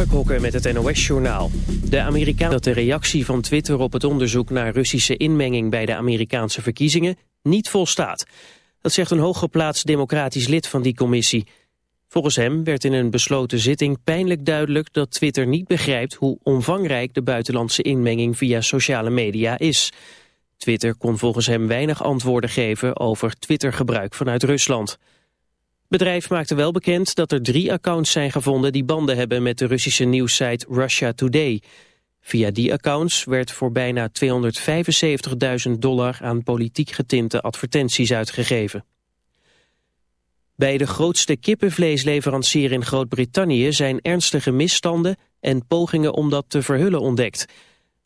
Met het NOS-journaal. De Amerikaan dat de reactie van Twitter op het onderzoek naar Russische inmenging bij de Amerikaanse verkiezingen niet volstaat. Dat zegt een hooggeplaatst democratisch lid van die commissie. Volgens hem werd in een besloten zitting pijnlijk duidelijk dat Twitter niet begrijpt hoe omvangrijk de buitenlandse inmenging via sociale media is. Twitter kon volgens hem weinig antwoorden geven over Twittergebruik vanuit Rusland bedrijf maakte wel bekend dat er drie accounts zijn gevonden die banden hebben met de Russische nieuwssite Russia Today. Via die accounts werd voor bijna 275.000 dollar aan politiek getinte advertenties uitgegeven. Bij de grootste kippenvleesleverancier in Groot-Brittannië zijn ernstige misstanden en pogingen om dat te verhullen ontdekt.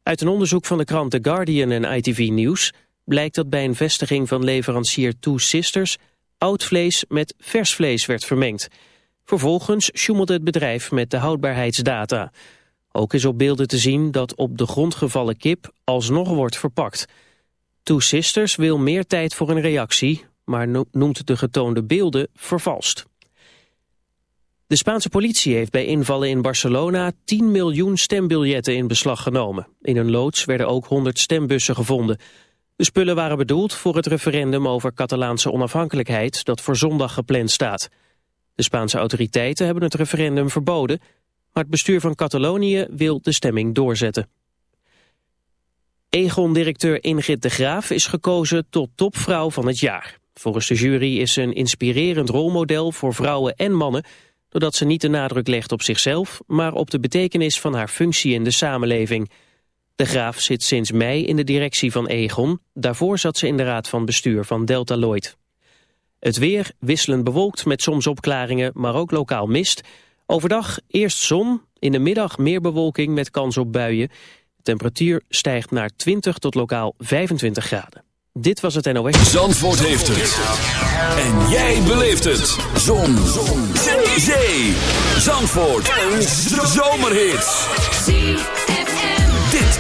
Uit een onderzoek van de krant The Guardian en ITV News blijkt dat bij een vestiging van leverancier Two Sisters oud vlees met vers vlees werd vermengd. Vervolgens sjoemelde het bedrijf met de houdbaarheidsdata. Ook is op beelden te zien dat op de grond gevallen kip alsnog wordt verpakt. Two Sisters wil meer tijd voor een reactie, maar noemt de getoonde beelden vervalst. De Spaanse politie heeft bij invallen in Barcelona 10 miljoen stembiljetten in beslag genomen. In een loods werden ook 100 stembussen gevonden. De spullen waren bedoeld voor het referendum over Catalaanse onafhankelijkheid dat voor zondag gepland staat. De Spaanse autoriteiten hebben het referendum verboden, maar het bestuur van Catalonië wil de stemming doorzetten. Egon-directeur Ingrid de Graaf is gekozen tot topvrouw van het jaar. Volgens de jury is ze een inspirerend rolmodel voor vrouwen en mannen... doordat ze niet de nadruk legt op zichzelf... maar op de betekenis van haar functie in de samenleving... De Graaf zit sinds mei in de directie van Egon. Daarvoor zat ze in de raad van bestuur van Delta Lloyd. Het weer wisselend bewolkt met soms opklaringen, maar ook lokaal mist. Overdag eerst zon, in de middag meer bewolking met kans op buien. Temperatuur stijgt naar 20 tot lokaal 25 graden. Dit was het NOS. Zandvoort heeft het. En jij beleeft het. Zon. zon. Zee. Zandvoort. Een zomerhit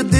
Ik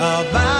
about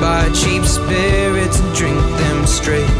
Buy cheap spirits and drink them straight.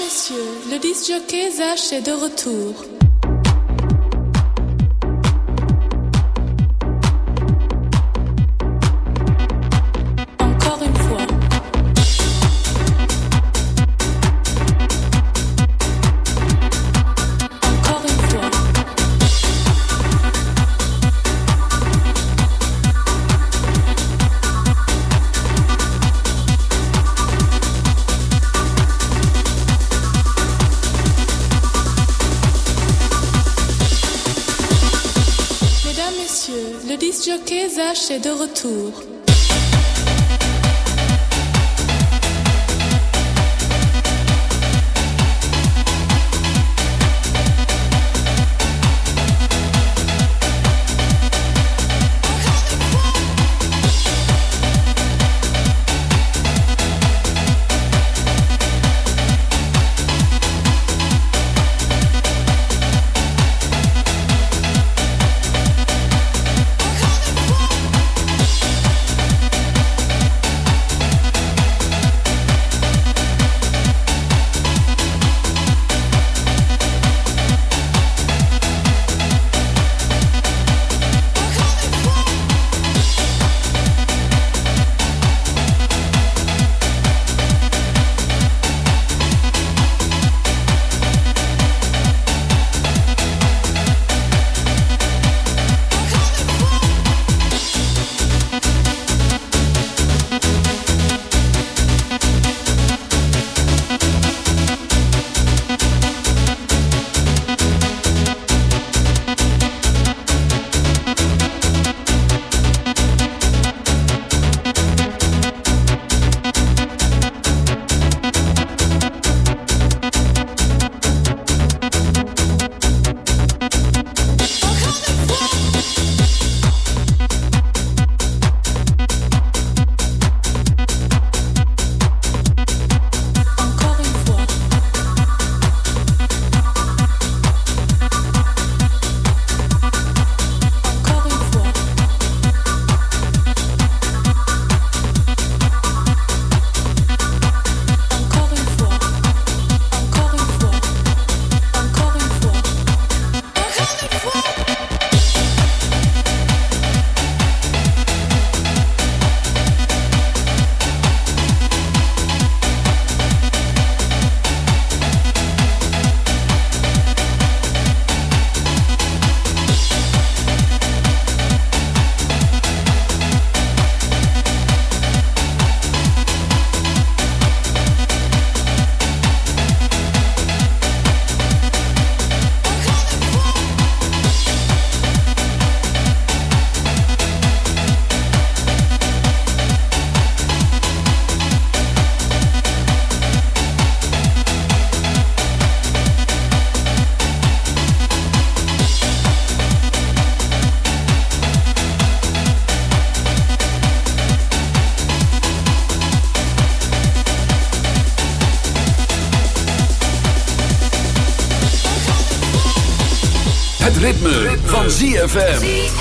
messieurs, le disjockey Zach est de retour. De retour. Van ZFM.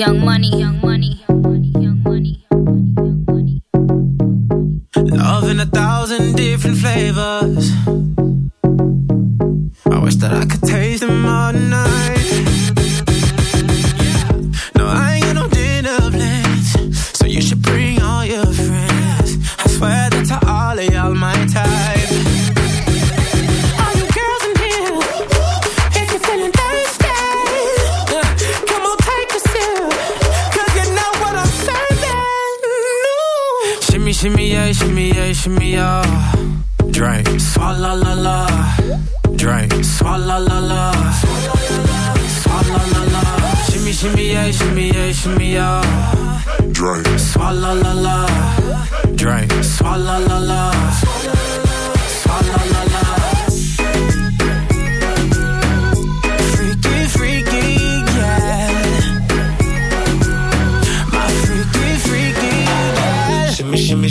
Young money,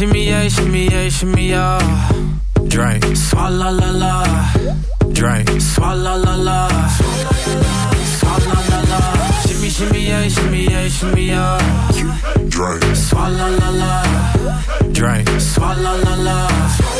Shimmy, yeah, shimmy, yeah, shimmy, yeah. Drink, swalla la la. Drink, swalla la la. Swalla la la. Shimmy, shimmy, yeah, shimmy, yeah, shimmy, yeah. Drink, swalla la la. Drink, swalla la la.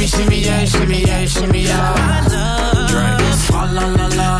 Shimmy, shimmy, yeah, shimmy, yeah, shimmy, yeah. Drink, swalla la la. Drink,